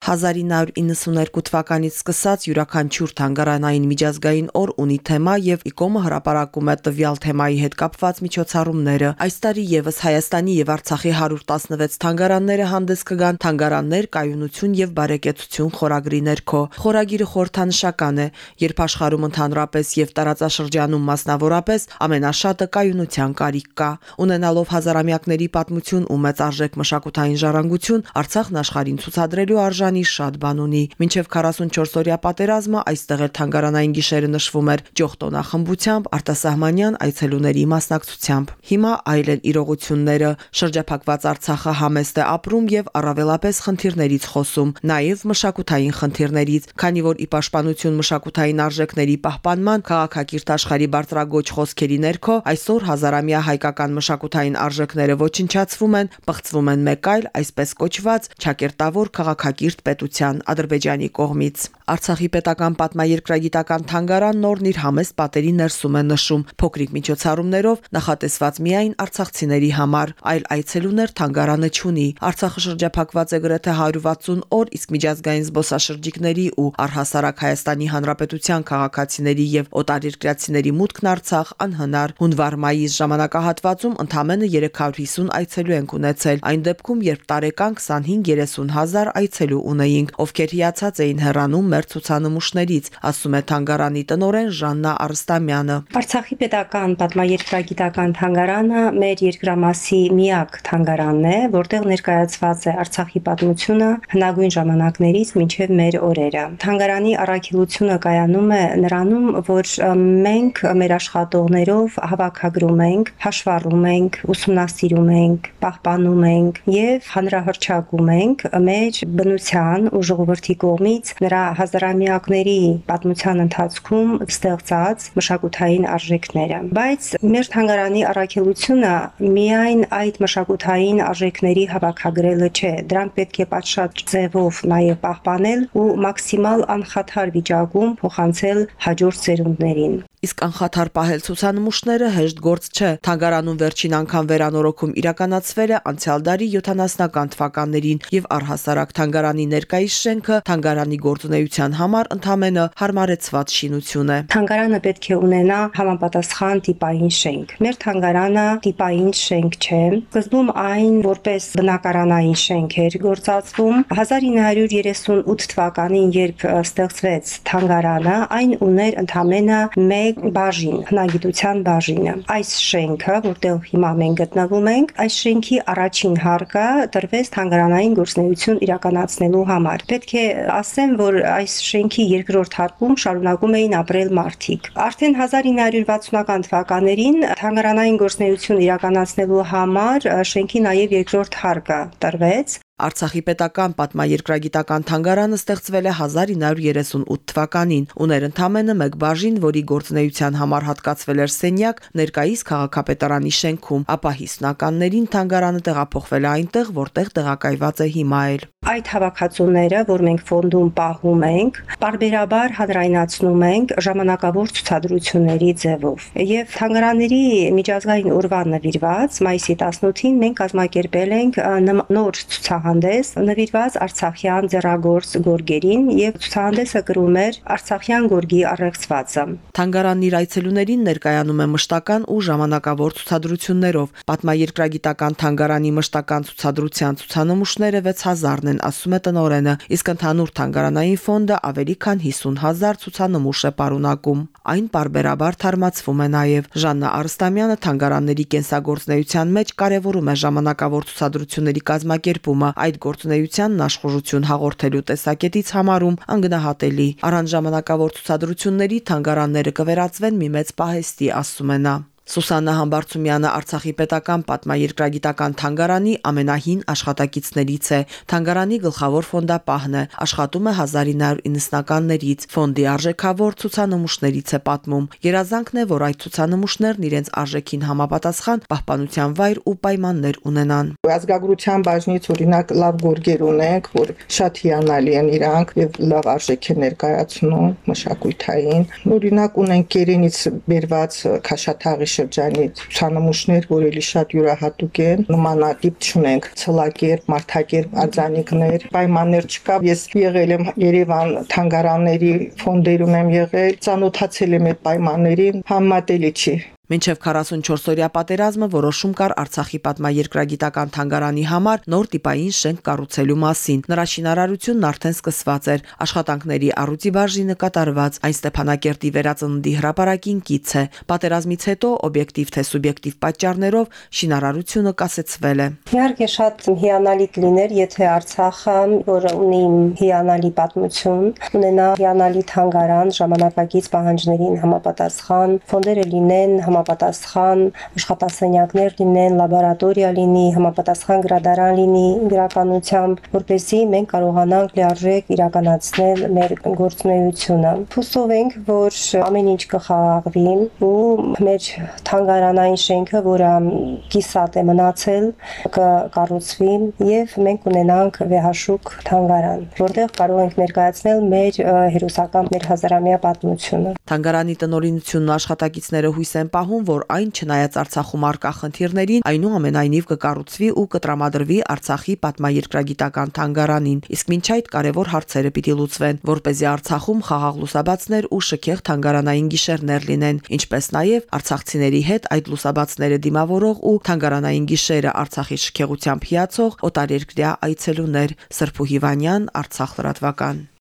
1992 թվականից սկսած յուրաքանչյուր թանգարանային միջազգային օր ունի թեմա եւ ԻԿՕՄ-ը հրապարակում է տվյալ թեմայի հետ կապված միջոցառումները։ Այս տարի եւս Հայաստանի եւ Արցախի 116 թանգարանները հանդես կգան թանգարաններ, կայունություն եւ բարեկեցություն խորագրի ներքո։ Խորագիրը խորհրդանշական է, երբ աշխարհում ընդհանրապես եւ տարածաշրջանում մասնավորապես ամենաշատը կայունության կարիք կա։ Ունենալով հազարամյակների պատմություն ու մեծ արժեք մշակութային ժառանգություն, Արցախն աշխարհին ցուցադրելու արժան Հայաստանի շատ բան ունի։ Մինչև 44-օրյա պատերազմը այստեղ էր թանգարանային գիշերը նշվում էր ճոխտոնախմբությամբ, արտասահմանյան այցելուների մասնակցությամբ։ Հիմա այլ են իրողությունները։ Շրջափակված Արցախը համեստ է ապրում եւ առավելապես խնդիրներից խոսում, նաեւ մշակութային խնդիրներից, քանի որ ի պաշտպանություն մշակութային արժեքների պահպանման քաղաքակիրթ աշխարհի բարձրագույն խոսքերի ներքո այսօր հազարամյա հայկական մշակութային արժեքները ոչնչացվում են, բացվում են մեկ այլ այսպես կոչված ճակերտավոր քաղաքակիրթ պետության Ադրբեջանի կողմից։ Արցախի պետական պատմաերկրագիտական թանգարան նորն իր համեստ պատերի ներսում է նշում փոքրիկ միջոցառումներով նախատեսված միայն արցախցիների համար, այլ այցելուներ թանգարանը չունի։ Արցախը շրջափակված է գրեթե 160 օր, իսկ միջազգային զբոսաշրջիկների ու առհասարակ Հայաստանի Հանրապետության քաղաքացիների եւ օտարերկրացիների մուտքն Արցախ անհնար։ Հունվար-մայիս ժամանակահատվածում ընդամենը 350 այցելու են ունեցել։ Այն դեպքում, երբ տարեկան 25-30 հազար այցելու ունեինք, ովքեր հիացած էին հեռանում մեր ցուցանմուշներից, ասում է թանգարանի տնօրեն Ժաննա Արստամյանը։ Արցախի պետական պատմաերկրագիտական թանգարանը մեր երկրամասի միակ թանգարանն է, որտեղ ներկայացված է Արցախի պատմությունը հնագույն ժամանակներից մինչև մեր օրերը։ Թանգարանի առաքելությունը կայանում է նրանում, որ մենք մեր աշխատողներով հավաքագրում ենք, հաշվառում ենք, ուսումնասիրում ենք, պահպանում ենք եւ հանրահրճակում ենք մեր բնության ու ժողովրդի կողմից նրա հազարամյակների պատմության ընթացքում ստեղծած մշակութային արժեքները։ Բայց մեր թանգարանի առաքելությունը միայն այդ մշակութային արժեքների հավաքագրելը չէ, դրանք պետք է պատշաճ ձևով նաև պահպանել ու մաքսիմալ անխաթար վիճակում փոխանցել հաջորդ սերունդներին իսկ անխաթար պահել ցուցանմուշները հեշտ գործ չէ։ Թանգարանում վերջին անգամ վերանորոգում իրականացվել է անցյալ դարի 70-ական թվականներին եւ առհասարակ թանգարանի ներկայիս շենքը թանգարանի գործունեության համար ընդամենը հարմարեցված շինություն է։ Թանգարանը պետք է ունենա համապատասխան տիպային շենք։ Մեր թանգարանը տիպային շենք չէ։ Սկզբում այն որպես բնակարանային շենք էր գործածվում 1938 թվականին, երբ ստեղծվեց թանգարանը, այն ուներ ընդամենը 1 է բաժին, հնագիտության բաժինը։ Այս շենքը, որտեղ հիմա մենք գտնվում ենք, այս շենքի առաջին հարկը տրվեց թանգարանային գործունեություն իրականացնելու համար։ Պետք է ասեմ, որ այս շենքի երկրորդ հարկում շարունակում էին ապրել մարդիկ։ Արդեն 1960-ական թվականներին թանգարանային գործունեություն իրականացնելու համար շենքի նաև երկրորդ հարկը տրվեց Արցախի պետական պատմաերկրագիտական թանգարանը ստեղծվել է 1938 թվականին։ Ուներ ընդամենը մեկ բաժին, որի գործունեության համար հատկացվել էր սենյակ ներկայիս քաղաքապետարանի շենքում, ապա 50-ականներին թանգարանը տեղափոխվել է այնտեղ, որտեղ տեղակայված է հիմա էլ։ Այդ հավաքածուները, որ մենք ֆոնդում պահում ենք, բարբերաբար հանրայնացնում ենք ժամանակավոր ցուցադրությունների ձևով։ Եվ թանգարանների միջազգային օրվա նվիրված մայիսի 18-ին մենք կազմակերպել ենք նոր ցուցահանդես նվիրված Արցախյան ձեռագործ գորգերին եւ ցուցահանդեսը կրում էր Արցախյան գորգի առեղծվածը։ Թանգարանն իր այցելուներին ներկայանում է մշտական ու ժամանակավոր ցուցադրություններով։ Պատմաերկրագիտական թանգարանի մշտական ցուցադրության ցուցանմուշները 6000-ն են, ասում է տնորենը, իսկ ընդհանուր թանգարանային ֆոնդը ավելի քան 50000 ցուցանմուշ է պարունակում։ Այն parberabar թարմացվում է նաև Ժաննա Արստամյանը թանգարանների կենսագործնեության մեջ կարևորում է ժամանակավոր ցուցադրությունների կազմակերպումը, այդ գործունեությանն աշխուժություն հաղորդելու տեսակետից համարում անգնահատելի։ Առանց ժամանակավոր ցուցադրությունների թանգարանները կվերածվեն մի մեծ պահեստի, ասում է նա։ Սուսաննա Համբարձումյանը Արցախի պետական պատմաերկրագիտական թանգարանի ամենահին աշխատակիցներից է։ Թանգարանի գլխավոր ֆոնդապահն է, աշխատում է 1990-ականներից։ Ֆոնդի արժեքավոր ցուցանմուշներից է պատմում։ Երազանքն է, որ այդ ցուցանմուշներն իրենց արժեքին համապատասխան պահպանության վայր ու պայմաններ ունենան։ Ազգագրության բաժնից օրինակ լավ գորգեր ունենք, որ շատ հիանալի են իրանք եւ լավ արժեք են ներկայացնում մշակույթային։ Օրինակ ունենք Կերենից բերված քաշաթաղի տարածաշրջանի ցուցանմուշներ, որ էլի շատ յուրահատուկ են, նմանատիպ չունենք, ցլակերտ, մարդակերտ արձանիկներ, պայմաններ չկա։ Ես եղել եմ Երևան թանգարանների ֆոնդերում եմ եղել, ծանոթացել եմ այդ պայմաններին, համատելի չի։ Մինչև 44-օրյա պատերազմը որոշում կար Արցախի պատմաերկրագիտական թանգարանի համար նոր տիպային շենք կառուցելու մասին։ Նրա շինարարությունն արդեն սկսված էր, աշխատանքների առույցի բաժինը կատարված, այն Ստեփանակերտի վերածննդի հրապարակին կից է։ Պատերազմից հետո օբյեկտիվ թե սուբյեկտիվ պատճառներով շինարարությունը կասեցվել է։ Իհարկե շատ հիանալի կլիներ, եթե Արցախը, որը ունի հիանալի պատմություն, ունենա հիանալի թանգարան, ժամանակակից պահանջներին համապատասխան, ֆոնդերը լինեն համապատասխան համապատասխան աշխատասենյակներ լինեն, լաբորատորիա լինի, համապատասխան գրադարան լինի գրականությամբ, որպեսզի մենք կարողանանք լիարժեք իրականացնել մեր գործունեությունը։ Հուսով ենք, որ ամեն ինչ կխաղաղվի ու մեր թանգարանային շենքը, որը կիսատ է մնացել, կկառուցվի եւ մենք ունենանք վեհաշուկ թանգարան, որտեղ կարող ենք ներկայացնել մեր հերոսական մեր հազարամյա պատմությունը։ Թանգարանի տնօրինությունն աշխատակիցները հույս են պահում պահում, որ այն չնայած Արցախում արկա խնդիրներին, այնուամենայնիվ կկառուցվի ու կտրամադրվի Արցախի պատմաերկրագիտական թանգարանին։ Իսկ մինչ այդ կարևոր հարցերը պիտի լուծվեն, որ เป զի Արցախում խաղաղ լուսաբացներ ու շքեղ թանգարանային գիշերներ լինեն, ինչպես նաև արցախցիների հետ այդ լուսաբացները դիմավորող ու թանգարանային գիշերը Արցախի շքեղությամբ հիացող օտարերկրյա այցելուներ։ Սրփու Հիվանյան, Արցախ լրատվական։